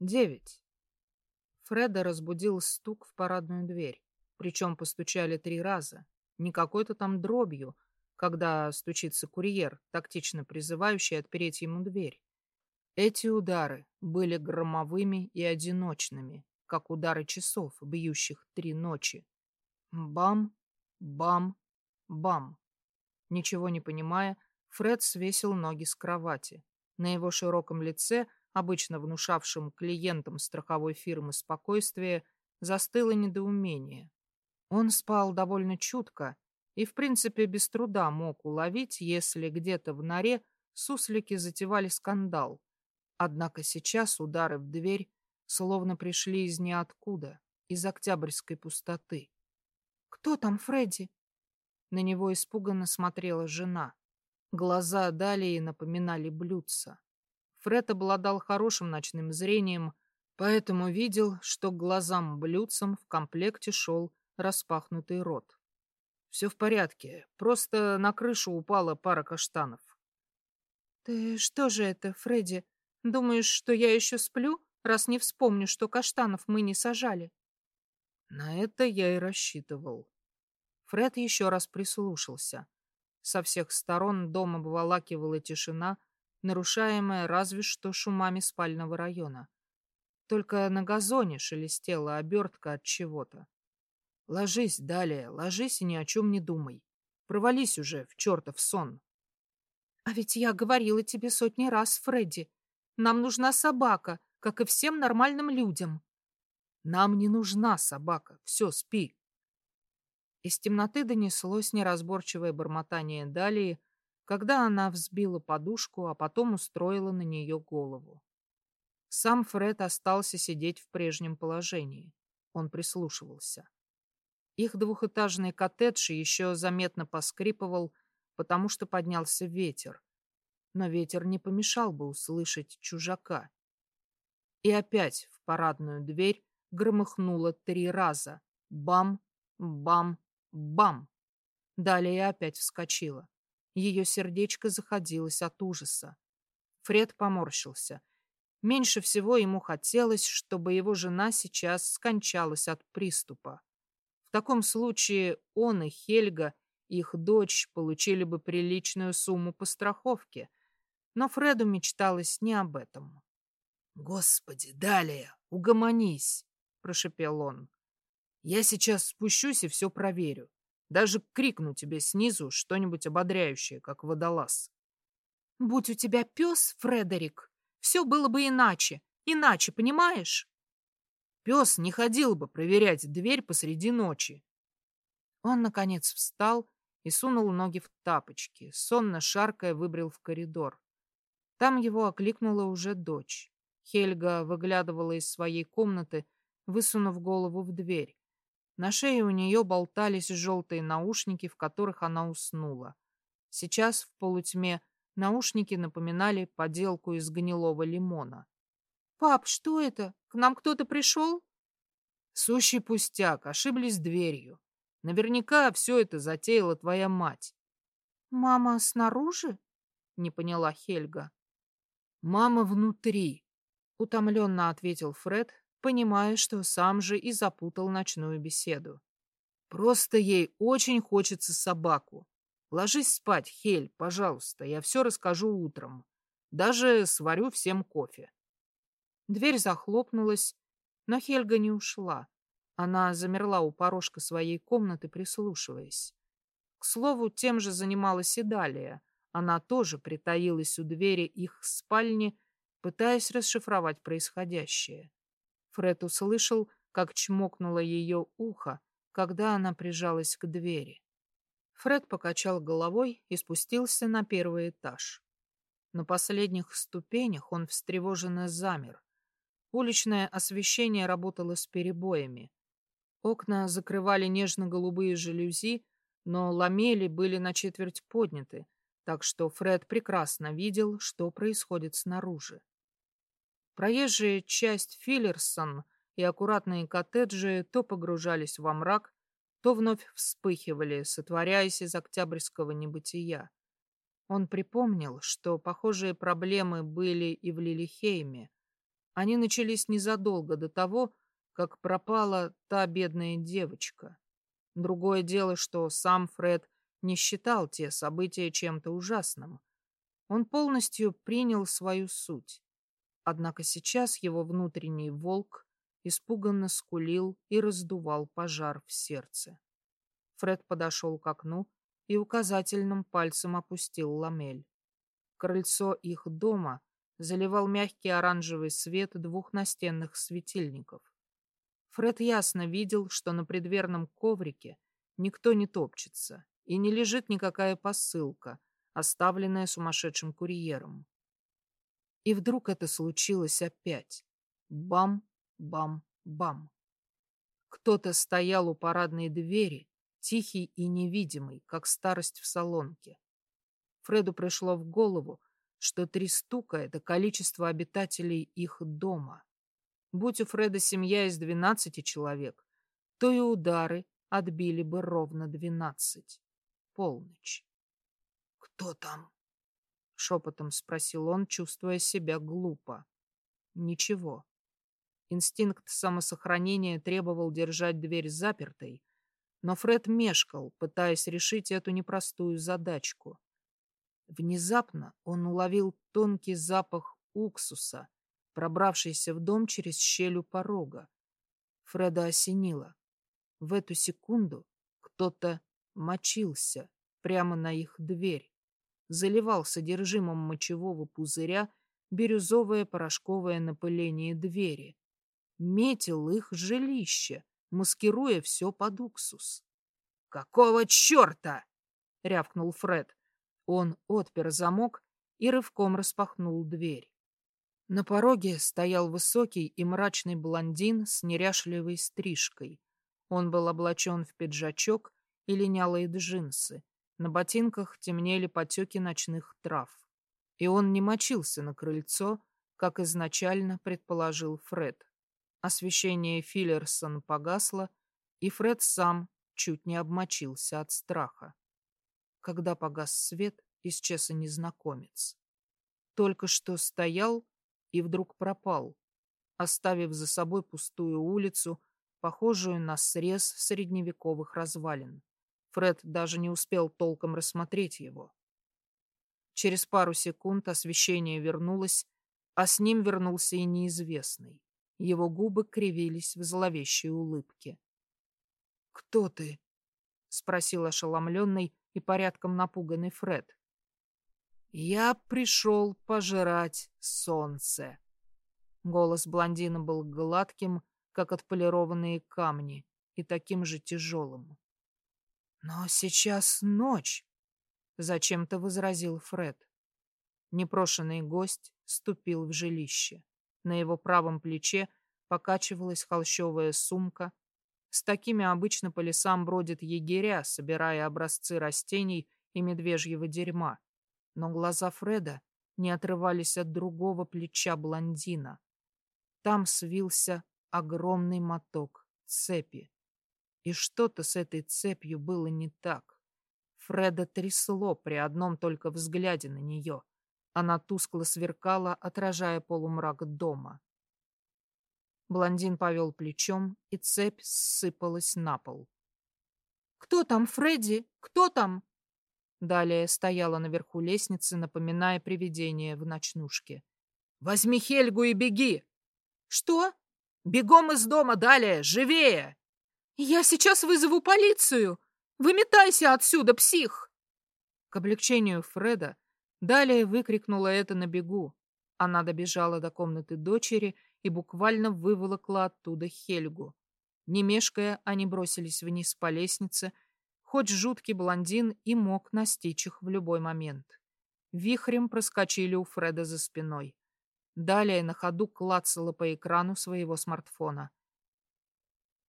Девять. Фреда разбудил стук в парадную дверь. Причем постучали три раза. Не какой-то там дробью, когда стучится курьер, тактично призывающий отпереть ему дверь. Эти удары были громовыми и одиночными, как удары часов, бьющих три ночи. Бам, бам, бам. Ничего не понимая, Фред свесил ноги с кровати. На его широком лице, обычно внушавшем клиентам страховой фирмы спокойствие, застыло недоумение. Он спал довольно чутко и, в принципе, без труда мог уловить, если где-то в норе суслики затевали скандал. Однако сейчас удары в дверь словно пришли из ниоткуда, из октябрьской пустоты. «Кто там, Фредди?» На него испуганно смотрела жена. Глаза Далии напоминали блюдца. Фред обладал хорошим ночным зрением, поэтому видел, что к глазам блюдцам в комплекте шел распахнутый рот. Все в порядке, просто на крышу упала пара каштанов. Ты что же это, Фредди? Думаешь, что я еще сплю, раз не вспомню, что каштанов мы не сажали? На это я и рассчитывал. Фред еще раз прислушался. Со всех сторон дом обволакивала тишина, нарушаемая разве что шумами спального района. Только на газоне шелестела обертка от чего-то. Ложись далее, ложись и ни о чем не думай. Провались уже в чертов сон. А ведь я говорила тебе сотни раз, Фредди. Нам нужна собака, как и всем нормальным людям. Нам не нужна собака. Все, спи. Из темноты донеслось неразборчивое бормотание Далии, когда она взбила подушку, а потом устроила на нее голову. Сам Фред остался сидеть в прежнем положении. Он прислушивался. Их двухэтажный коттедж еще заметно поскрипывал, потому что поднялся ветер. Но ветер не помешал бы услышать чужака. И опять в парадную дверь громыхнуло три раза. Бам, бам, Бам! Далее опять вскочила. Ее сердечко заходилось от ужаса. Фред поморщился. Меньше всего ему хотелось, чтобы его жена сейчас скончалась от приступа. В таком случае он и Хельга, их дочь, получили бы приличную сумму по страховке. Но Фреду мечталось не об этом. «Господи, далее, угомонись!» — прошепел он. Я сейчас спущусь и все проверю. Даже крикну тебе снизу что-нибудь ободряющее, как водолаз. Будь у тебя пес, Фредерик, все было бы иначе. Иначе, понимаешь? Пес не ходил бы проверять дверь посреди ночи. Он, наконец, встал и сунул ноги в тапочки, сонно шаркая выбрел в коридор. Там его окликнула уже дочь. Хельга выглядывала из своей комнаты, высунув голову в дверь. На шее у нее болтались желтые наушники, в которых она уснула. Сейчас в полутьме наушники напоминали поделку из гнилого лимона. «Пап, что это? К нам кто-то пришел?» «Сущий пустяк, ошиблись дверью. Наверняка все это затеяла твоя мать». «Мама снаружи?» — не поняла Хельга. «Мама внутри», — утомленно ответил Фред, понимая, что сам же и запутал ночную беседу. Просто ей очень хочется собаку. Ложись спать, Хель, пожалуйста, я все расскажу утром. Даже сварю всем кофе. Дверь захлопнулась, но Хельга не ушла. Она замерла у порожка своей комнаты, прислушиваясь. К слову, тем же занималась и Далия. Она тоже притаилась у двери их спальни, пытаясь расшифровать происходящее. Фред услышал, как чмокнуло ее ухо, когда она прижалась к двери. Фред покачал головой и спустился на первый этаж. На последних ступенях он встревоженно замер. Уличное освещение работало с перебоями. Окна закрывали нежно-голубые жалюзи, но ламели были на четверть подняты, так что Фред прекрасно видел, что происходит снаружи. Проезжая часть Филлерсон и аккуратные коттеджи то погружались во мрак, то вновь вспыхивали, сотворяясь из октябрьского небытия. Он припомнил, что похожие проблемы были и в Лилихейме. Они начались незадолго до того, как пропала та бедная девочка. Другое дело, что сам Фред не считал те события чем-то ужасным. Он полностью принял свою суть. Однако сейчас его внутренний волк испуганно скулил и раздувал пожар в сердце. Фред подошел к окну и указательным пальцем опустил ламель. Крыльцо их дома заливал мягкий оранжевый свет двух настенных светильников. Фред ясно видел, что на предверном коврике никто не топчется и не лежит никакая посылка, оставленная сумасшедшим курьером. И вдруг это случилось опять. Бам, бам, бам. Кто-то стоял у парадной двери, тихий и невидимый, как старость в салонке. Фреду пришло в голову, что три стука — это количество обитателей их дома. Будь у Фреда семья из двенадцати человек, то и удары отбили бы ровно двенадцать. Полночь. «Кто там?» — шепотом спросил он, чувствуя себя глупо. «Ничего». Инстинкт самосохранения требовал держать дверь запертой, но Фред мешкал, пытаясь решить эту непростую задачку. Внезапно он уловил тонкий запах уксуса, пробравшийся в дом через щель у порога. Фреда осенило. В эту секунду кто-то мочился прямо на их дверь, заливал содержимым мочевого пузыря бирюзовое порошковое напыление двери, метил их жилище, маскируя все под уксус. «Какого черта?» — рявкнул Фред. Он отпер замок и рывком распахнул дверь. На пороге стоял высокий и мрачный блондин с неряшливой стрижкой. Он был облачен в пиджачок и линялые джинсы. На ботинках темнели потеки ночных трав. И он не мочился на крыльцо, как изначально предположил Фред. Освещение Филлерсон погасло, и Фред сам чуть не обмочился от страха. Когда погас свет, исчез и незнакомец. Только что стоял и вдруг пропал, оставив за собой пустую улицу, похожую на срез средневековых развалин. Фред даже не успел толком рассмотреть его. Через пару секунд освещение вернулось, а с ним вернулся и неизвестный. Его губы кривились в зловещей улыбке. «Кто ты?» — спросил ошеломленный и порядком напуганный Фред. «Я пришел пожирать солнце». Голос блондина был гладким, как отполированные камни, и таким же тяжелым. «Но сейчас ночь», — зачем-то возразил Фред. Непрошенный гость ступил в жилище. На его правом плече покачивалась холщовая сумка. С такими обычно по лесам бродят егеря, собирая образцы растений и медвежьего дерьма но глаза Фреда не отрывались от другого плеча блондина. Там свился огромный моток цепи. И что-то с этой цепью было не так. Фреда трясло при одном только взгляде на нее. Она тускло сверкала, отражая полумрак дома. Блондин повел плечом, и цепь сыпалась на пол. «Кто там, Фредди? Кто там?» Далее стояла наверху лестницы, напоминая привидение в ночнушке. «Возьми Хельгу и беги!» «Что?» «Бегом из дома, далее! Живее!» «Я сейчас вызову полицию! Выметайся отсюда, псих!» К облегчению Фреда далее выкрикнула это на бегу. Она добежала до комнаты дочери и буквально выволокла оттуда Хельгу. Не мешкая, они бросились вниз по лестнице, Хоть жуткий блондин и мог настичь их в любой момент. Вихрем проскочили у Фреда за спиной. Далее на ходу клацала по экрану своего смартфона.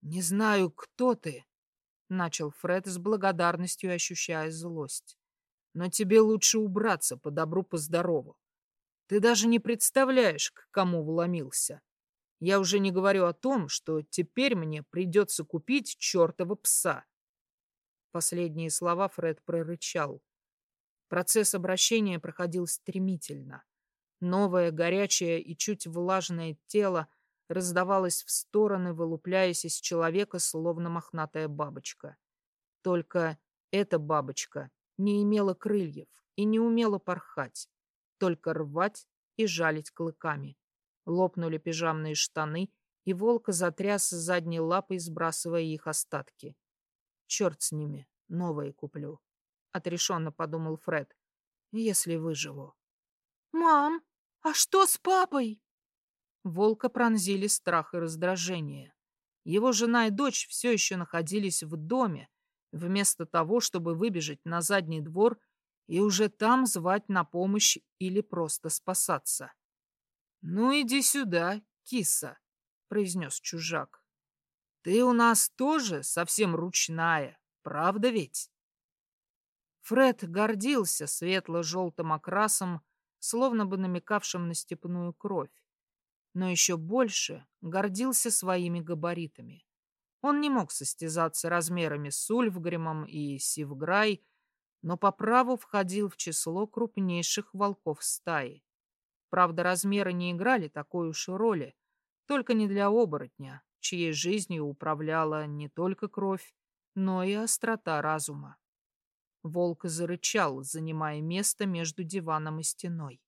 «Не знаю, кто ты», — начал Фред с благодарностью, ощущая злость. «Но тебе лучше убраться по добру, по здорову. Ты даже не представляешь, к кому вломился. Я уже не говорю о том, что теперь мне придется купить чертова пса. Последние слова Фред прорычал. Процесс обращения проходил стремительно. Новое, горячее и чуть влажное тело раздавалось в стороны, вылупляясь из человека, словно мохнатая бабочка. Только эта бабочка не имела крыльев и не умела порхать, только рвать и жалить клыками. Лопнули пижамные штаны, и волка затряс задней лапой, сбрасывая их остатки. Черт с ними, новые куплю. Отрешенно подумал Фред. Если выживу. «Мам, а что с папой?» Волка пронзили страх и раздражение. Его жена и дочь все еще находились в доме, вместо того, чтобы выбежать на задний двор и уже там звать на помощь или просто спасаться. «Ну, иди сюда, киса», — произнес чужак. «Ты у нас тоже совсем ручная, правда ведь?» Фред гордился светло-желтым окрасом, словно бы намекавшим на степную кровь, но еще больше гордился своими габаритами. Он не мог состязаться размерами с Ульфгримом и Сивграй, но по праву входил в число крупнейших волков стаи. Правда, размеры не играли такой уж роли, только не для оборотня, чьей жизнью управляла не только кровь, но и острота разума. Волк зарычал, занимая место между диваном и стеной.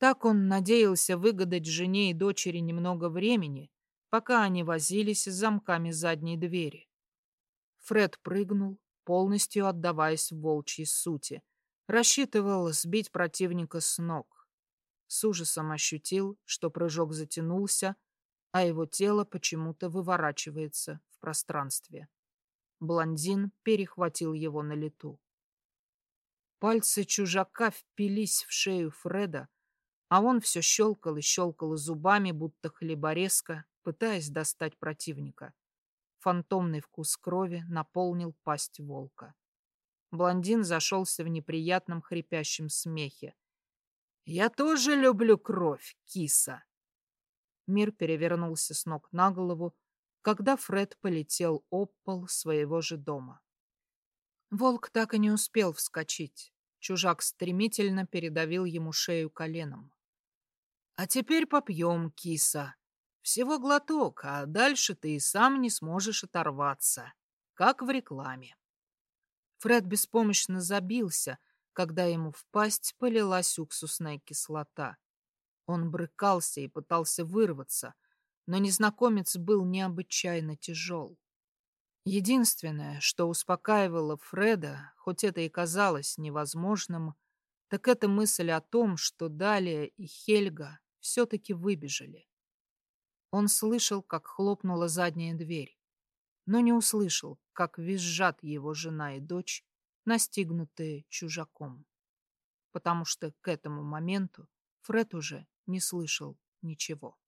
Так он надеялся выгадать жене и дочери немного времени, пока они возились с замками задней двери. Фред прыгнул, полностью отдаваясь волчьей сути. Рассчитывал сбить противника с ног. С ужасом ощутил, что прыжок затянулся, а его тело почему-то выворачивается в пространстве. Блондин перехватил его на лету. Пальцы чужака впились в шею Фреда, а он все щелкал и щелкал зубами, будто хлеборезка, пытаясь достать противника. Фантомный вкус крови наполнил пасть волка. Блондин зашелся в неприятном хрипящем смехе. «Я тоже люблю кровь, киса!» Мир перевернулся с ног на голову, когда Фред полетел об пол своего же дома. Волк так и не успел вскочить. Чужак стремительно передавил ему шею коленом. «А теперь попьем, киса. Всего глоток, а дальше ты и сам не сможешь оторваться, как в рекламе». Фред беспомощно забился, когда ему в пасть полилась уксусная кислота. Он брыкался и пытался вырваться, но незнакомец был необычайно тяжел. Единственное, что успокаивало Фреда, хоть это и казалось невозможным, так это мысль о том, что Далия и Хельга все-таки выбежали. Он слышал, как хлопнула задняя дверь, но не услышал, как визжат его жена и дочь, настигнутые чужаком. Потому что к этому моменту Фред уже не слышал ничего.